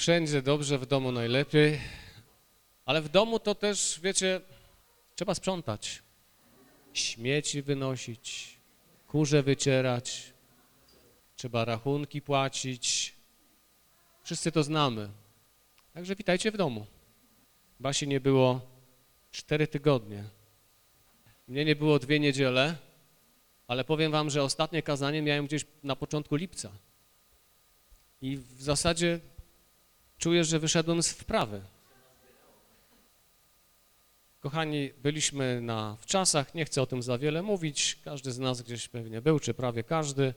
Wszędzie dobrze, w domu najlepiej, ale w domu to też, wiecie, trzeba sprzątać. Śmieci wynosić, kurze wycierać, trzeba rachunki płacić. Wszyscy to znamy. Także witajcie w domu. Basi nie było cztery tygodnie. Mnie nie było dwie niedziele, ale powiem wam, że ostatnie kazanie miałem gdzieś na początku lipca. I w zasadzie czuję, że wyszedłem z wprawy. Kochani, byliśmy na wczasach, nie chcę o tym za wiele mówić, każdy z nas gdzieś pewnie był, czy prawie każdy.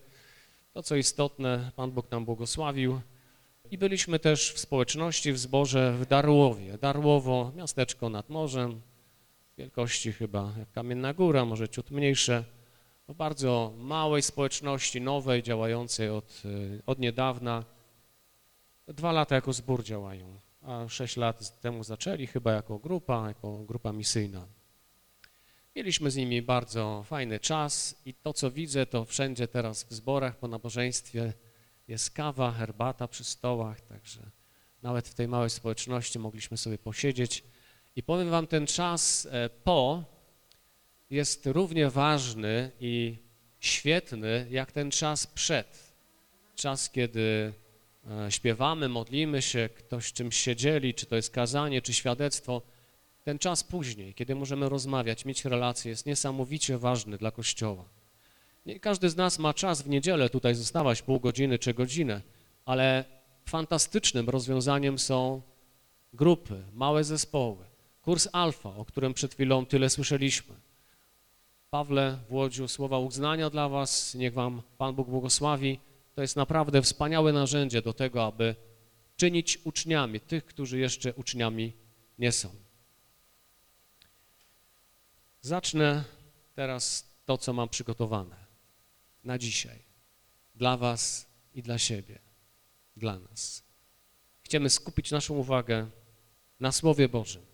To, co istotne, Pan Bóg nam błogosławił. I byliśmy też w społeczności, w zborze w Darłowie. Darłowo, miasteczko nad morzem, wielkości chyba jak Kamienna Góra, może ciut mniejsze, w bardzo małej społeczności, nowej, działającej od, y, od niedawna. Dwa lata jako zbór działają, a sześć lat temu zaczęli chyba jako grupa, jako grupa misyjna. Mieliśmy z nimi bardzo fajny czas i to, co widzę, to wszędzie teraz w zborach po nabożeństwie jest kawa, herbata przy stołach, także nawet w tej małej społeczności mogliśmy sobie posiedzieć. I powiem wam, ten czas e, po jest równie ważny i świetny, jak ten czas przed. Czas, kiedy śpiewamy, modlimy się, ktoś czymś się dzieli, czy to jest kazanie, czy świadectwo. Ten czas później, kiedy możemy rozmawiać, mieć relacje, jest niesamowicie ważny dla Kościoła. Nie każdy z nas ma czas w niedzielę tutaj zostawać pół godziny czy godzinę, ale fantastycznym rozwiązaniem są grupy, małe zespoły. Kurs Alfa, o którym przed chwilą tyle słyszeliśmy. Pawle, Włodziu, słowa uznania dla was, niech wam Pan Bóg błogosławi. To jest naprawdę wspaniałe narzędzie do tego, aby czynić uczniami tych, którzy jeszcze uczniami nie są. Zacznę teraz to, co mam przygotowane na dzisiaj. Dla was i dla siebie, dla nas. Chcemy skupić naszą uwagę na Słowie Bożym.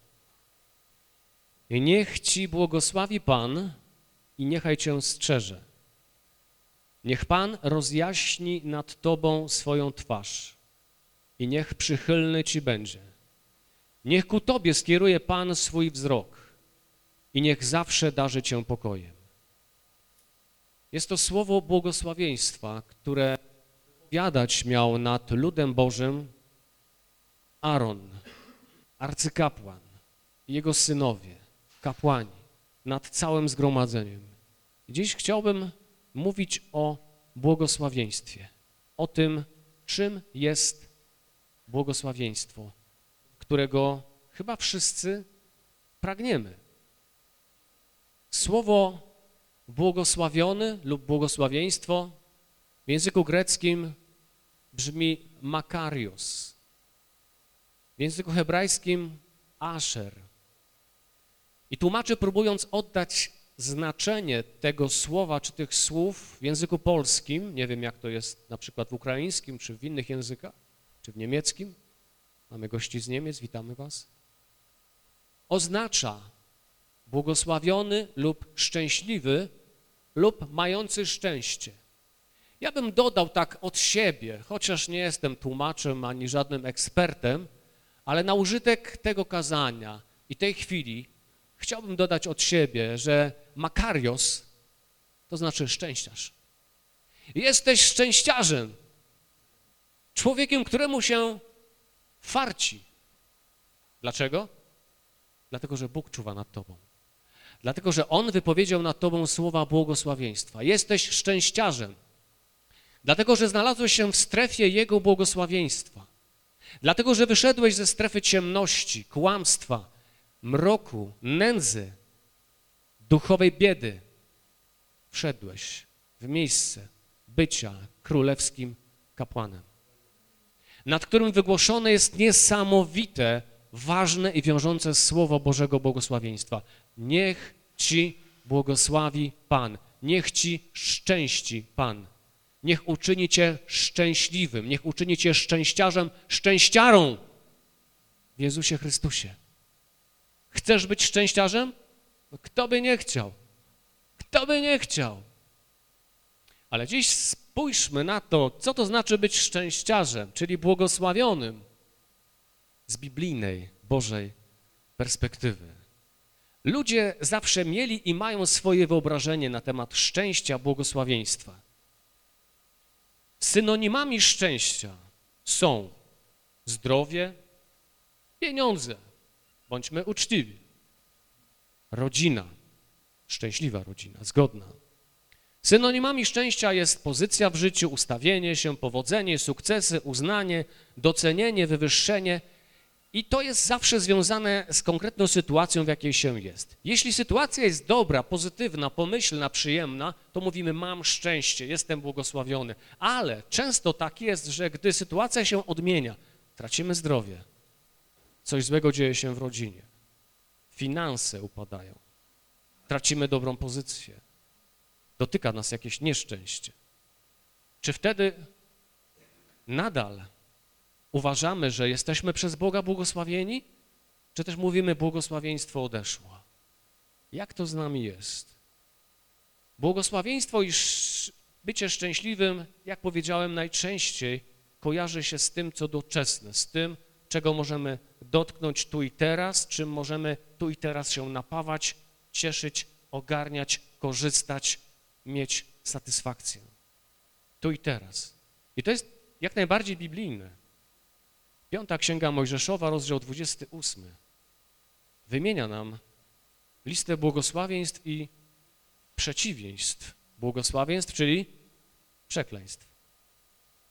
I niech Ci błogosławi Pan i niechaj Cię strzeże. Niech Pan rozjaśni nad Tobą swoją twarz i niech przychylny Ci będzie. Niech ku Tobie skieruje Pan swój wzrok i niech zawsze darzy Cię pokojem. Jest to słowo błogosławieństwa, które wiadać miał nad ludem Bożym Aaron, arcykapłan jego synowie, kapłani, nad całym zgromadzeniem. Dziś chciałbym mówić o błogosławieństwie, o tym, czym jest błogosławieństwo, którego chyba wszyscy pragniemy. Słowo błogosławiony lub błogosławieństwo w języku greckim brzmi makarios. W języku hebrajskim asher. I tłumacze próbując oddać znaczenie tego słowa czy tych słów w języku polskim, nie wiem jak to jest na przykład w ukraińskim czy w innych językach, czy w niemieckim, mamy gości z Niemiec, witamy was, oznacza błogosławiony lub szczęśliwy lub mający szczęście. Ja bym dodał tak od siebie, chociaż nie jestem tłumaczem ani żadnym ekspertem, ale na użytek tego kazania i tej chwili chciałbym dodać od siebie, że makarios to znaczy szczęściarz. Jesteś szczęściarzem, człowiekiem, któremu się farci. Dlaczego? Dlatego, że Bóg czuwa nad tobą. Dlatego, że On wypowiedział nad tobą słowa błogosławieństwa. Jesteś szczęściarzem. Dlatego, że znalazłeś się w strefie Jego błogosławieństwa. Dlatego, że wyszedłeś ze strefy ciemności, kłamstwa, mroku, nędzy, duchowej biedy. Wszedłeś w miejsce bycia królewskim kapłanem, nad którym wygłoszone jest niesamowite, ważne i wiążące słowo Bożego błogosławieństwa. Niech Ci błogosławi Pan, niech Ci szczęści Pan, niech uczyni Cię szczęśliwym, niech uczyni Cię szczęściarzem, szczęściarą w Jezusie Chrystusie. Chcesz być szczęściarzem? No kto by nie chciał? Kto by nie chciał? Ale dziś spójrzmy na to, co to znaczy być szczęściarzem, czyli błogosławionym. z biblijnej, Bożej perspektywy. Ludzie zawsze mieli i mają swoje wyobrażenie na temat szczęścia, błogosławieństwa. Synonimami szczęścia są zdrowie, pieniądze, bądźmy uczciwi, rodzina, szczęśliwa rodzina, zgodna. Synonimami szczęścia jest pozycja w życiu, ustawienie się, powodzenie, sukcesy, uznanie, docenienie, wywyższenie i to jest zawsze związane z konkretną sytuacją, w jakiej się jest. Jeśli sytuacja jest dobra, pozytywna, pomyślna, przyjemna, to mówimy mam szczęście, jestem błogosławiony. Ale często tak jest, że gdy sytuacja się odmienia, tracimy zdrowie, coś złego dzieje się w rodzinie, finanse upadają, tracimy dobrą pozycję, dotyka nas jakieś nieszczęście. Czy wtedy nadal uważamy, że jesteśmy przez Boga błogosławieni, czy też mówimy błogosławieństwo odeszło? Jak to z nami jest? Błogosławieństwo i bycie szczęśliwym, jak powiedziałem, najczęściej kojarzy się z tym, co doczesne, z tym, czego możemy dotknąć tu i teraz, czym możemy tu i teraz się napawać, cieszyć, ogarniać, korzystać, mieć satysfakcję. Tu i teraz. I to jest jak najbardziej biblijne. Piąta Księga Mojżeszowa, rozdział 28, wymienia nam listę błogosławieństw i przeciwieństw. Błogosławieństw, czyli przekleństw.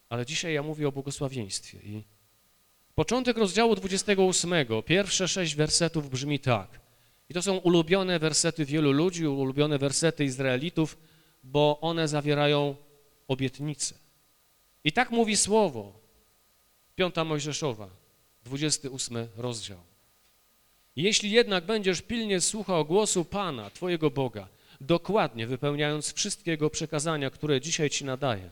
Ale dzisiaj ja mówię o błogosławieństwie i początek rozdziału 28, pierwsze sześć wersetów brzmi tak. I to są ulubione wersety wielu ludzi, ulubione wersety Izraelitów, bo one zawierają obietnice. I tak mówi słowo, Piąta Mojżeszowa, 28 rozdział. Jeśli jednak będziesz pilnie słuchał głosu Pana, Twojego Boga, dokładnie wypełniając wszystkie Jego przekazania, które dzisiaj Ci nadaje,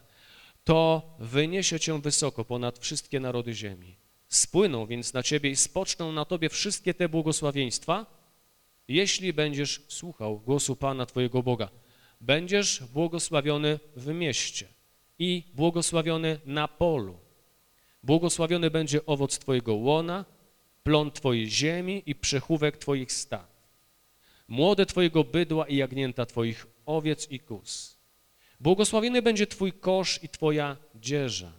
to wyniesie Cię wysoko ponad wszystkie narody ziemi. Spłyną więc na Ciebie i spoczną na Tobie wszystkie te błogosławieństwa, jeśli będziesz słuchał głosu Pana Twojego Boga. Będziesz błogosławiony w mieście i błogosławiony na polu. Błogosławiony będzie owoc Twojego łona, plon Twojej ziemi i przechówek Twoich stad. Młode Twojego bydła i jagnięta Twoich owiec i kus. Błogosławiony będzie Twój kosz i Twoja dzieża.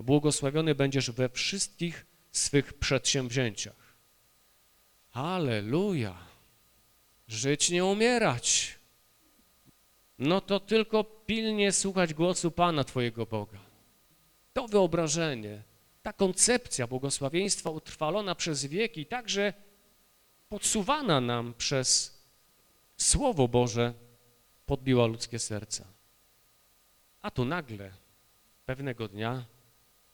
Błogosławiony będziesz we wszystkich swych przedsięwzięciach. Halleluja! Żyć nie umierać. No to tylko pilnie słuchać głosu Pana Twojego Boga. To wyobrażenie, ta koncepcja błogosławieństwa utrwalona przez wieki, także podsuwana nam przez Słowo Boże, podbiła ludzkie serca. A tu nagle, pewnego dnia,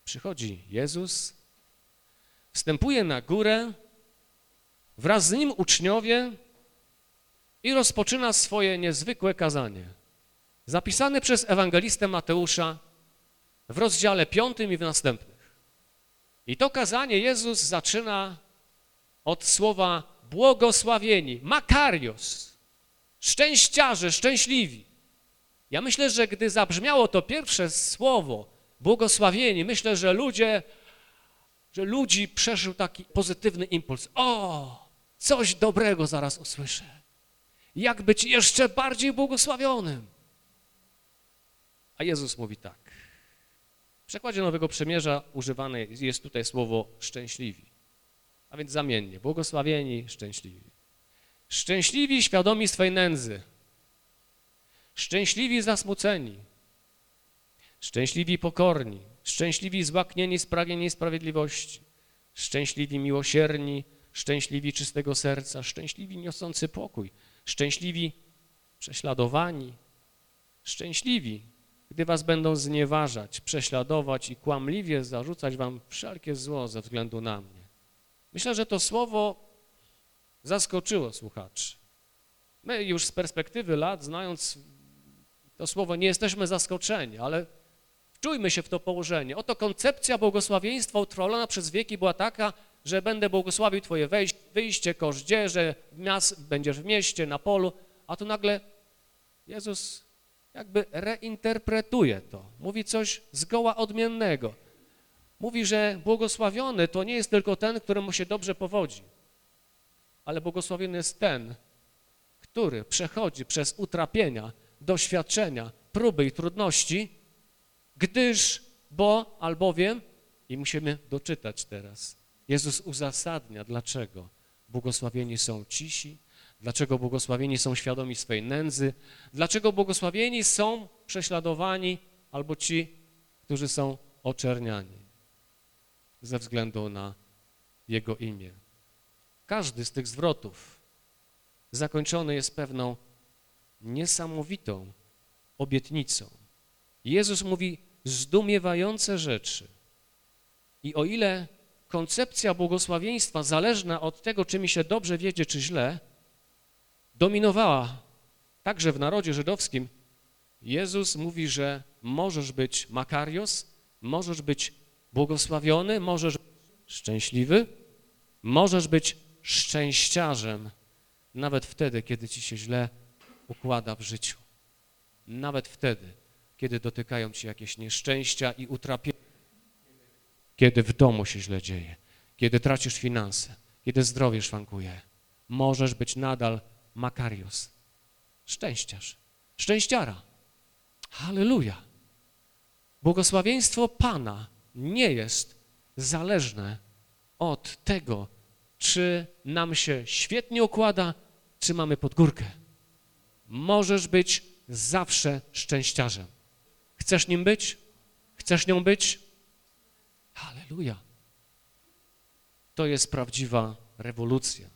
przychodzi Jezus, wstępuje na górę, wraz z Nim uczniowie i rozpoczyna swoje niezwykłe kazanie. Zapisane przez ewangelistę Mateusza w rozdziale piątym i w następnych. I to kazanie Jezus zaczyna od słowa błogosławieni, makarios, szczęściarze, szczęśliwi. Ja myślę, że gdy zabrzmiało to pierwsze słowo, błogosławieni, myślę, że ludzie, że ludzi przeszył taki pozytywny impuls. O, coś dobrego zaraz usłyszę. Jak być jeszcze bardziej błogosławionym? A Jezus mówi tak. W przekładzie Nowego Przymierza używane jest tutaj słowo szczęśliwi, a więc zamiennie, błogosławieni, szczęśliwi. Szczęśliwi, świadomi swej nędzy, szczęśliwi, zasmuceni, szczęśliwi, pokorni, szczęśliwi, złaknieni z sprawiedliwości, szczęśliwi, miłosierni, szczęśliwi, czystego serca, szczęśliwi, niosący pokój, szczęśliwi, prześladowani, szczęśliwi, gdy was będą znieważać, prześladować i kłamliwie zarzucać wam wszelkie zło ze względu na mnie. Myślę, że to słowo zaskoczyło słuchaczy. My już z perspektywy lat, znając to słowo, nie jesteśmy zaskoczeni, ale wczujmy się w to położenie. Oto koncepcja błogosławieństwa utrwalona przez wieki była taka, że będę błogosławił twoje wejście, wyjście, kosz dzieże, będziesz w mieście, na polu, a tu nagle Jezus jakby reinterpretuje to, mówi coś zgoła odmiennego. Mówi, że błogosławiony to nie jest tylko ten, któremu się dobrze powodzi, ale błogosławiony jest ten, który przechodzi przez utrapienia, doświadczenia, próby i trudności, gdyż, bo, albowiem, i musimy doczytać teraz, Jezus uzasadnia, dlaczego błogosławieni są cisi, dlaczego błogosławieni są świadomi swej nędzy, dlaczego błogosławieni są prześladowani albo ci, którzy są oczerniani ze względu na Jego imię. Każdy z tych zwrotów zakończony jest pewną niesamowitą obietnicą. Jezus mówi zdumiewające rzeczy. I o ile koncepcja błogosławieństwa zależna od tego, czy mi się dobrze wiedzie, czy źle, dominowała także w narodzie żydowskim, Jezus mówi, że możesz być makarios, możesz być błogosławiony, możesz być szczęśliwy, możesz być szczęściarzem, nawet wtedy, kiedy ci się źle układa w życiu. Nawet wtedy, kiedy dotykają ci jakieś nieszczęścia i utrapienia, kiedy w domu się źle dzieje, kiedy tracisz finanse, kiedy zdrowie szwankuje, możesz być nadal makarios, szczęściarz, szczęściara. Halleluja. Błogosławieństwo Pana nie jest zależne od tego, czy nam się świetnie układa, czy mamy podgórkę. Możesz być zawsze szczęściarzem. Chcesz nim być? Chcesz nią być? Halleluja. To jest prawdziwa rewolucja.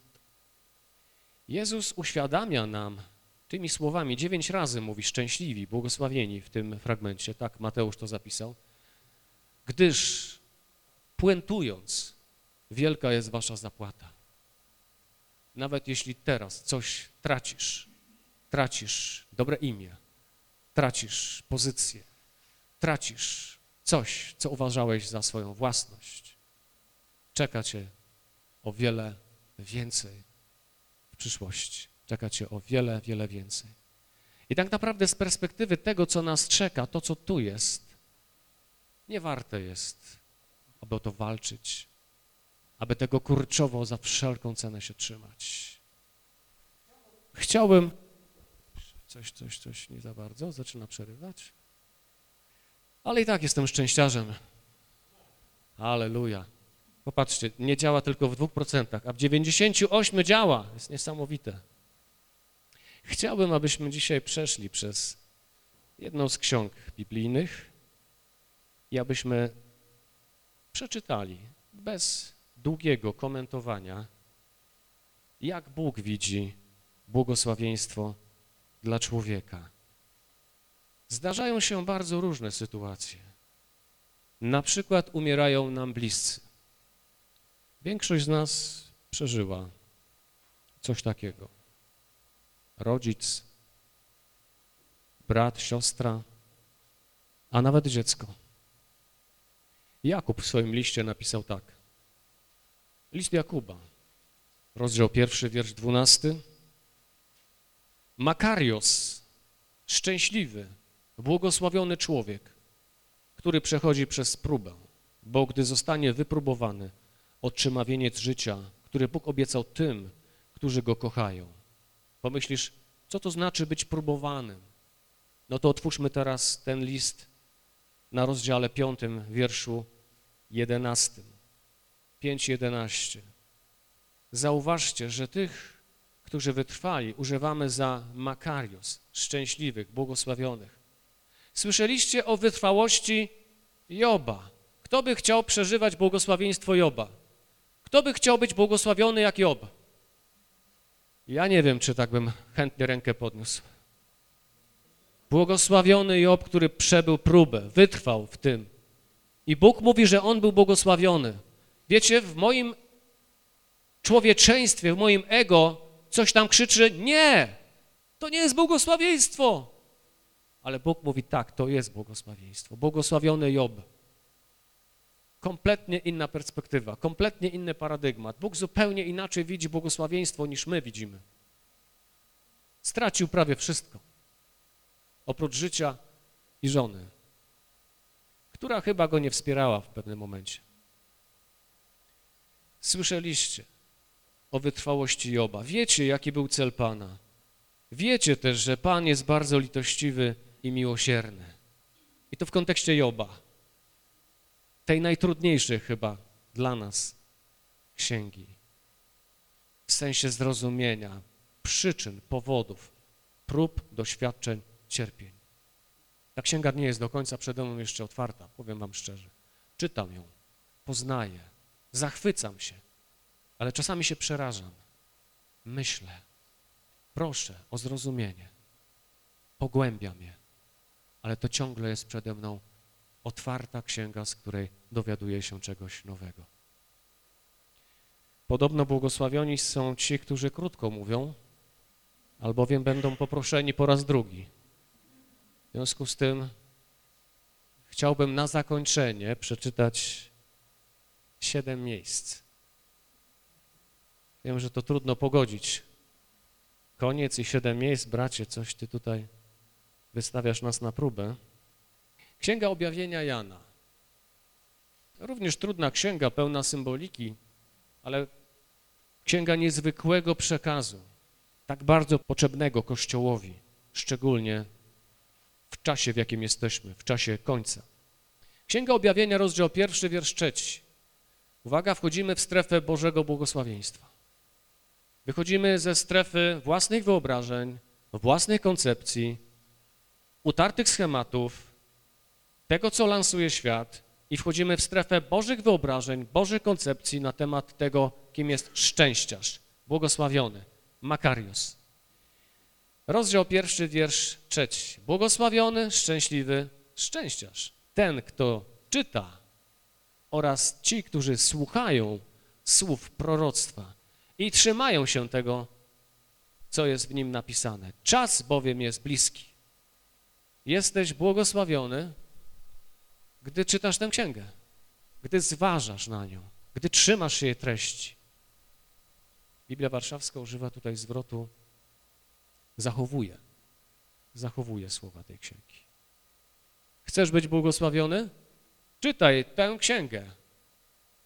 Jezus uświadamia nam tymi słowami, dziewięć razy mówi szczęśliwi, błogosławieni w tym fragmencie, tak Mateusz to zapisał, gdyż puentując, wielka jest wasza zapłata. Nawet jeśli teraz coś tracisz, tracisz dobre imię, tracisz pozycję, tracisz coś, co uważałeś za swoją własność, czeka cię o wiele więcej w przyszłości. Czeka cię o wiele, wiele więcej. I tak naprawdę z perspektywy tego, co nas czeka, to, co tu jest, nie warte jest, aby o to walczyć, aby tego kurczowo za wszelką cenę się trzymać. Chciałbym... Coś, coś, coś nie za bardzo, zaczyna przerywać. Ale i tak jestem szczęściarzem. Aleluja. Popatrzcie, nie działa tylko w dwóch procentach, a w 98 działa. Jest niesamowite. Chciałbym, abyśmy dzisiaj przeszli przez jedną z ksiąg biblijnych i abyśmy przeczytali bez długiego komentowania, jak Bóg widzi błogosławieństwo dla człowieka. Zdarzają się bardzo różne sytuacje. Na przykład umierają nam bliscy. Większość z nas przeżyła coś takiego. Rodzic, brat, siostra, a nawet dziecko. Jakub w swoim liście napisał tak. List Jakuba, rozdział pierwszy, wiersz dwunasty. Makarios, szczęśliwy, błogosławiony człowiek, który przechodzi przez próbę, bo gdy zostanie wypróbowany, otrzyma wieniec życia, który Bóg obiecał tym, którzy Go kochają. Pomyślisz, co to znaczy być próbowanym? No to otwórzmy teraz ten list na rozdziale piątym, wierszu jedenastym. 5.11. Zauważcie, że tych, którzy wytrwali, używamy za makarios, szczęśliwych, błogosławionych. Słyszeliście o wytrwałości Joba. Kto by chciał przeżywać błogosławieństwo Joba? Kto by chciał być błogosławiony jak Job? Ja nie wiem, czy tak bym chętnie rękę podniósł. Błogosławiony Job, który przebył próbę, wytrwał w tym. I Bóg mówi, że on był błogosławiony. Wiecie, w moim człowieczeństwie, w moim ego coś tam krzyczy, nie, to nie jest błogosławieństwo. Ale Bóg mówi, tak, to jest błogosławieństwo. Błogosławiony Job. Kompletnie inna perspektywa, kompletnie inny paradygmat. Bóg zupełnie inaczej widzi błogosławieństwo niż my widzimy. Stracił prawie wszystko, oprócz życia i żony która chyba go nie wspierała w pewnym momencie. Słyszeliście o wytrwałości Joba. Wiecie, jaki był cel Pana. Wiecie też, że Pan jest bardzo litościwy i miłosierny. I to w kontekście Joba, tej najtrudniejszej chyba dla nas księgi. W sensie zrozumienia przyczyn, powodów, prób, doświadczeń, cierpień. Ta księga nie jest do końca przede mną jeszcze otwarta, powiem wam szczerze. Czytam ją, poznaję, zachwycam się, ale czasami się przerażam. Myślę, proszę o zrozumienie, pogłębiam je, ale to ciągle jest przede mną otwarta księga, z której dowiaduję się czegoś nowego. Podobno błogosławioni są ci, którzy krótko mówią, albowiem będą poproszeni po raz drugi. W związku z tym chciałbym na zakończenie przeczytać siedem miejsc. Wiem, że to trudno pogodzić. Koniec i siedem miejsc, bracie, coś ty tutaj wystawiasz nas na próbę. Księga Objawienia Jana. Również trudna księga, pełna symboliki, ale księga niezwykłego przekazu, tak bardzo potrzebnego Kościołowi, szczególnie w czasie, w jakim jesteśmy, w czasie końca. Księga Objawienia, rozdział pierwszy, wiersz trzeci. Uwaga, wchodzimy w strefę Bożego błogosławieństwa. Wychodzimy ze strefy własnych wyobrażeń, własnych koncepcji, utartych schematów, tego, co lansuje świat i wchodzimy w strefę Bożych wyobrażeń, Bożych koncepcji na temat tego, kim jest szczęściarz, błogosławiony, Makarios. Rozdział pierwszy, wiersz trzeci. Błogosławiony, szczęśliwy, szczęściarz. Ten, kto czyta oraz ci, którzy słuchają słów proroctwa i trzymają się tego, co jest w nim napisane. Czas bowiem jest bliski. Jesteś błogosławiony, gdy czytasz tę księgę, gdy zważasz na nią, gdy trzymasz jej treści. Biblia Warszawska używa tutaj zwrotu zachowuje, zachowuje słowa tej księgi. Chcesz być błogosławiony? Czytaj tę księgę.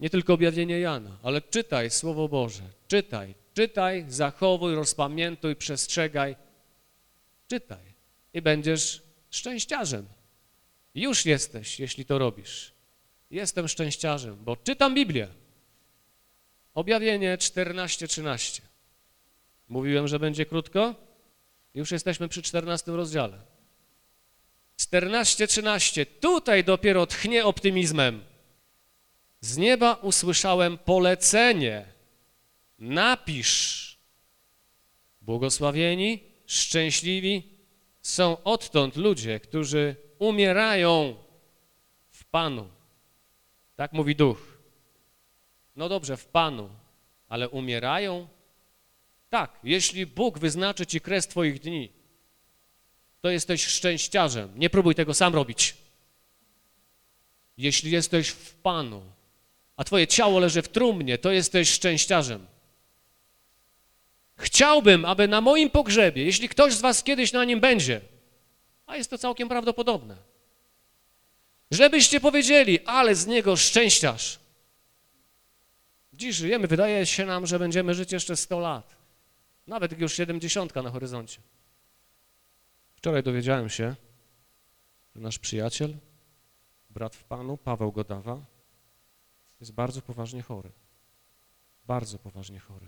Nie tylko objawienie Jana, ale czytaj Słowo Boże. Czytaj, czytaj, zachowuj, rozpamiętuj, przestrzegaj. Czytaj i będziesz szczęściarzem. Już jesteś, jeśli to robisz. Jestem szczęściarzem, bo czytam Biblię. Objawienie 14-13. Mówiłem, że będzie krótko? Już jesteśmy przy 14 rozdziale. 14-13. Tutaj dopiero tchnie optymizmem. Z nieba usłyszałem polecenie. Napisz. Błogosławieni, szczęśliwi są odtąd ludzie, którzy umierają w Panu. Tak mówi duch. No dobrze, w Panu, ale umierają? Tak, jeśli Bóg wyznaczy ci kres twoich dni, to jesteś szczęściarzem. Nie próbuj tego sam robić. Jeśli jesteś w Panu, a twoje ciało leży w trumnie, to jesteś szczęściarzem. Chciałbym, aby na moim pogrzebie, jeśli ktoś z was kiedyś na nim będzie, a jest to całkiem prawdopodobne, żebyście powiedzieli, ale z niego szczęściarz. Dziś żyjemy, wydaje się nam, że będziemy żyć jeszcze 100 lat. Nawet już 70 na horyzoncie. Wczoraj dowiedziałem się, że nasz przyjaciel, brat w Panu, Paweł Godawa, jest bardzo poważnie chory. Bardzo poważnie chory.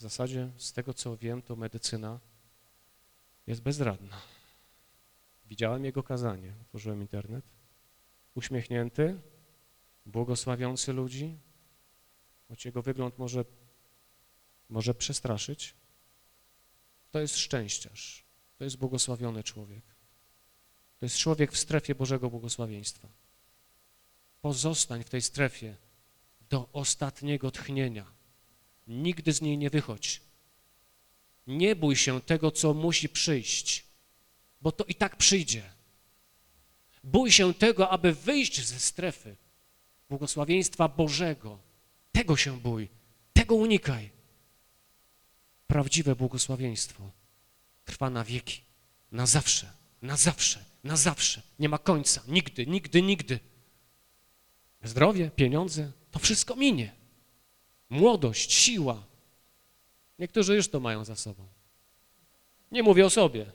W zasadzie z tego, co wiem, to medycyna jest bezradna. Widziałem jego kazanie, otworzyłem internet. Uśmiechnięty, błogosławiący ludzi, choć jego wygląd może, może przestraszyć. To jest szczęściarz, to jest błogosławiony człowiek. To jest człowiek w strefie Bożego błogosławieństwa. Pozostań w tej strefie do ostatniego tchnienia. Nigdy z niej nie wychodź. Nie bój się tego, co musi przyjść, bo to i tak przyjdzie. Bój się tego, aby wyjść ze strefy błogosławieństwa Bożego. Tego się bój, tego unikaj. Prawdziwe błogosławieństwo trwa na wieki, na zawsze, na zawsze. na zawsze, nie ma końca, nigdy, nigdy, nigdy. Zdrowie, pieniądze, to wszystko minie. Młodość, siła. Niektórzy już to mają za sobą. Nie mówię o sobie.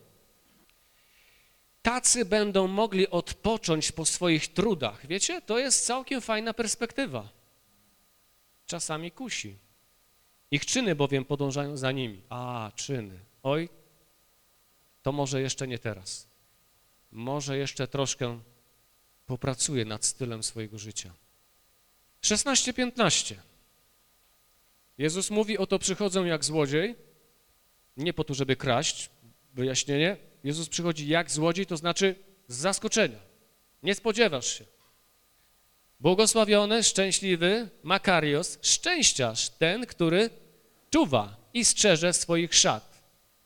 Tacy będą mogli odpocząć po swoich trudach. Wiecie, to jest całkiem fajna perspektywa. Czasami kusi. Ich czyny bowiem podążają za nimi. A, czyny. Oj, to może jeszcze nie teraz. Może jeszcze troszkę popracuję nad stylem swojego życia. 16-15. Jezus mówi, oto przychodzę jak złodziej, nie po to, żeby kraść, wyjaśnienie. Jezus przychodzi jak złodziej, to znaczy z zaskoczenia. Nie spodziewasz się. Błogosławiony, szczęśliwy, Makarios, szczęściarz, ten, który czuwa i strzeże swoich szat,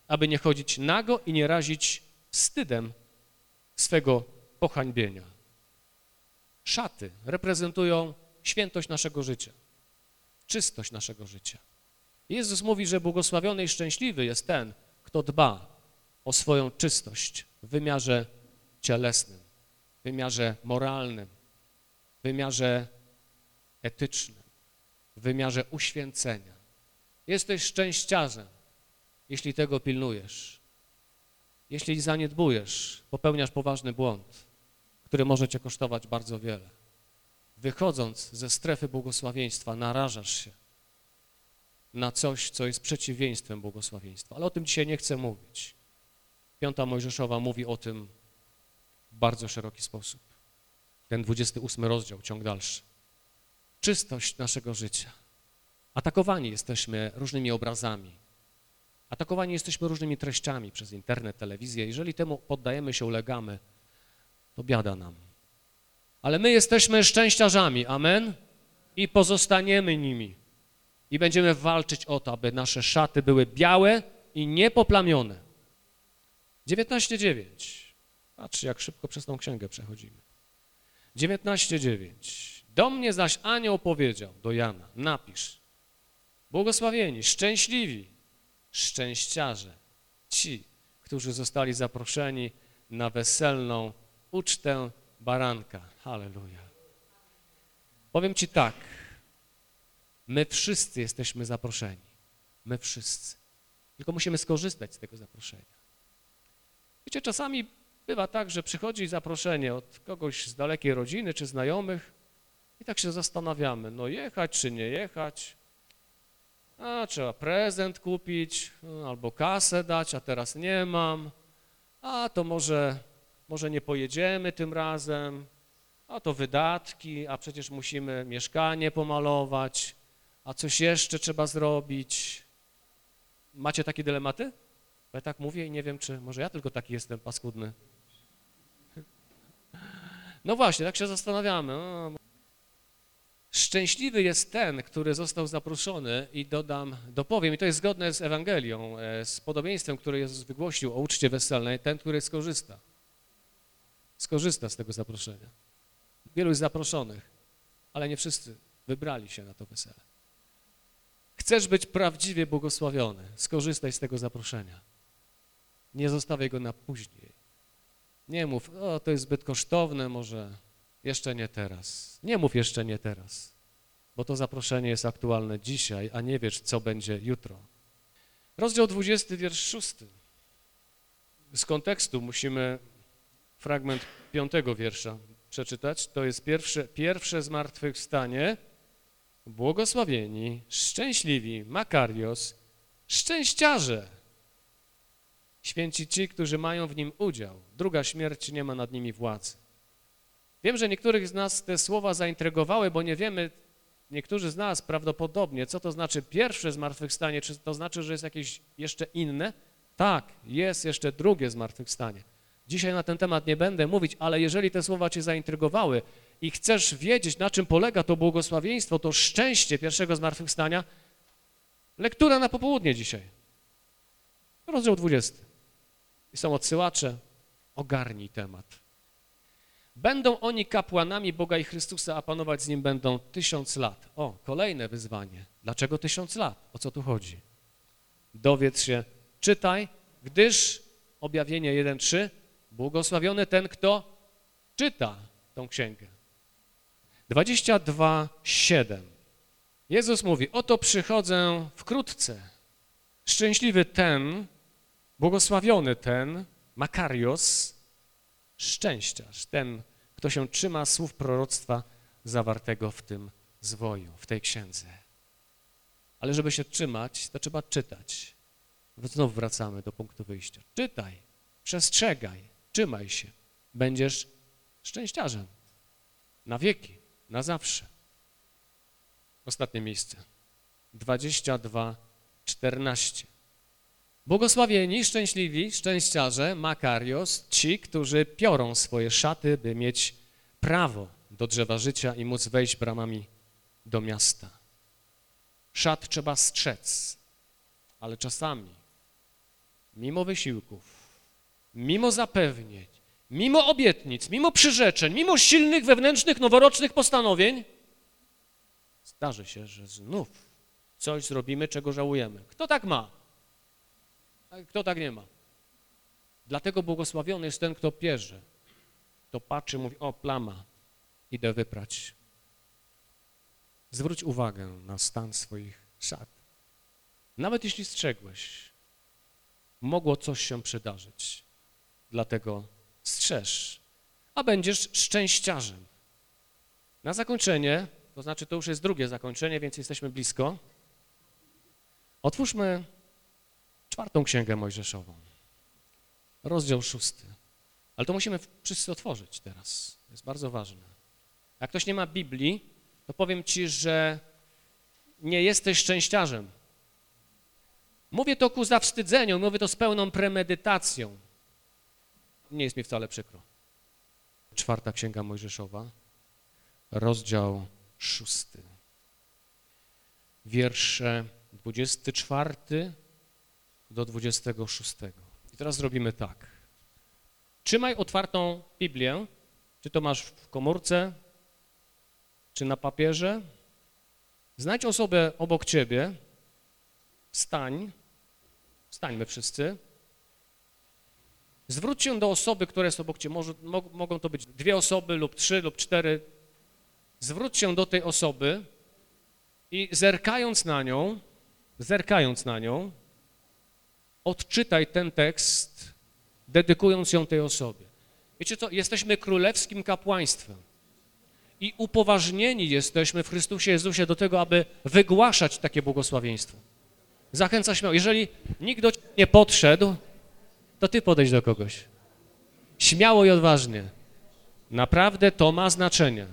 aby nie chodzić nago i nie razić wstydem swego pohańbienia. Szaty reprezentują świętość naszego życia, czystość naszego życia. Jezus mówi, że błogosławiony i szczęśliwy jest ten, kto dba o swoją czystość w wymiarze cielesnym, w wymiarze moralnym, w wymiarze etycznym, w wymiarze uświęcenia. Jesteś szczęściarzem, jeśli tego pilnujesz. Jeśli zaniedbujesz, popełniasz poważny błąd, który może cię kosztować bardzo wiele. Wychodząc ze strefy błogosławieństwa, narażasz się na coś, co jest przeciwieństwem błogosławieństwa. Ale o tym dzisiaj nie chcę mówić. Piąta Mojżeszowa mówi o tym w bardzo szeroki sposób. Ten 28 rozdział, ciąg dalszy. Czystość naszego życia. Atakowani jesteśmy różnymi obrazami. Atakowani jesteśmy różnymi treściami przez internet, telewizję. Jeżeli temu poddajemy się, ulegamy, to biada nam. Ale my jesteśmy szczęściarzami, amen? I pozostaniemy nimi. I będziemy walczyć o to, aby nasze szaty były białe i niepoplamione. 19.9. Patrzcie, jak szybko przez tą księgę przechodzimy. 19.9. Do mnie zaś anioł powiedział, do Jana, napisz, błogosławieni, szczęśliwi, szczęściarze, ci, którzy zostali zaproszeni na weselną ucztę baranka. Halleluja. Powiem Ci tak, my wszyscy jesteśmy zaproszeni. My wszyscy. Tylko musimy skorzystać z tego zaproszenia. Wiecie, czasami bywa tak, że przychodzi zaproszenie od kogoś z dalekiej rodziny czy znajomych i tak się zastanawiamy, no jechać czy nie jechać, a trzeba prezent kupić albo kasę dać, a teraz nie mam, a to może, może nie pojedziemy tym razem, a to wydatki, a przecież musimy mieszkanie pomalować, a coś jeszcze trzeba zrobić. Macie takie dylematy? Bo ja tak mówię i nie wiem, czy może ja tylko taki jestem paskudny. No właśnie, tak się zastanawiamy. Szczęśliwy jest ten, który został zaproszony i dodam, dopowiem, i to jest zgodne z Ewangelią, e, z podobieństwem, które Jezus wygłosił o uczcie weselnej, ten, który skorzysta. Skorzysta z tego zaproszenia. Wielu zaproszonych, ale nie wszyscy wybrali się na to wesele. Chcesz być prawdziwie błogosławiony, skorzystaj z tego zaproszenia. Nie zostawiaj go na później. Nie mów, o to jest zbyt kosztowne, może jeszcze nie teraz. Nie mów jeszcze nie teraz, bo to zaproszenie jest aktualne dzisiaj, a nie wiesz, co będzie jutro. Rozdział 20, wiersz 6. Z kontekstu musimy fragment piątego wiersza przeczytać. To jest pierwsze, pierwsze zmartwychwstanie. Błogosławieni, szczęśliwi, Makarios, szczęściarze. Święci ci, którzy mają w nim udział. Druga śmierć nie ma nad nimi władzy. Wiem, że niektórych z nas te słowa zaintrygowały, bo nie wiemy, niektórzy z nas prawdopodobnie, co to znaczy pierwsze zmartwychwstanie, czy to znaczy, że jest jakieś jeszcze inne? Tak, jest jeszcze drugie zmartwychwstanie. Dzisiaj na ten temat nie będę mówić, ale jeżeli te słowa cię zaintrygowały i chcesz wiedzieć, na czym polega to błogosławieństwo, to szczęście pierwszego zmartwychwstania, lektura na popołudnie dzisiaj. Rozdział 20. I są odsyłacze, ogarnij temat. Będą oni kapłanami Boga i Chrystusa, a panować z Nim będą tysiąc lat. O, kolejne wyzwanie. Dlaczego tysiąc lat? O co tu chodzi? Dowiedz się, czytaj, gdyż, objawienie 1.3, Błogosławiony ten, kto czyta tą księgę. 22:7. Jezus mówi: Oto przychodzę wkrótce. Szczęśliwy ten, błogosławiony ten, Makarios, szczęściarz, ten, kto się trzyma słów proroctwa zawartego w tym zwoju, w tej księdze. Ale żeby się trzymać, to trzeba czytać. Znów wracamy do punktu wyjścia. Czytaj, przestrzegaj, trzymaj się. Będziesz szczęściarzem. Na wieki, na zawsze. Ostatnie miejsce. 22, 14. Błogosławieni, szczęśliwi, szczęściarze, Makarios, ci, którzy piorą swoje szaty, by mieć prawo do drzewa życia i móc wejść bramami do miasta. Szat trzeba strzec, ale czasami, mimo wysiłków, mimo zapewnień, mimo obietnic, mimo przyrzeczeń, mimo silnych wewnętrznych, noworocznych postanowień, zdarzy się, że znów coś zrobimy, czego żałujemy. Kto tak ma? A kto tak nie ma? Dlatego błogosławiony jest ten, kto pierze. To patrzy, mówi, o plama, idę wyprać. Zwróć uwagę na stan swoich szat. Nawet jeśli strzegłeś, mogło coś się przydarzyć. Dlatego strzeż, a będziesz szczęściarzem. Na zakończenie, to znaczy to już jest drugie zakończenie, więc jesteśmy blisko. Otwórzmy czwartą księgę Mojżeszową, rozdział szósty. Ale to musimy wszyscy otworzyć teraz, to jest bardzo ważne. Jak ktoś nie ma Biblii, to powiem ci, że nie jesteś szczęściarzem. Mówię to ku zawstydzeniu, mówię to z pełną premedytacją. Nie jest mi wcale przykro. Czwarta Księga Mojżeszowa, rozdział szósty. Wiersze 24 do 26. I teraz zrobimy tak. Trzymaj otwartą Biblię, czy to masz w komórce, czy na papierze. Znajdź osobę obok ciebie, stań, stańmy wszyscy. Zwróć się do osoby, która jest obok ciebie. Może, mogą to być dwie osoby lub trzy lub cztery. Zwróć się do tej osoby i zerkając na nią, zerkając na nią, odczytaj ten tekst, dedykując ją tej osobie. Wiecie co, jesteśmy królewskim kapłaństwem i upoważnieni jesteśmy w Chrystusie Jezusie do tego, aby wygłaszać takie błogosławieństwo. Zachęca śmiało. Jeżeli nikt do ciebie nie podszedł, to ty podejdź do kogoś. Śmiało i odważnie. Naprawdę to ma znaczenie.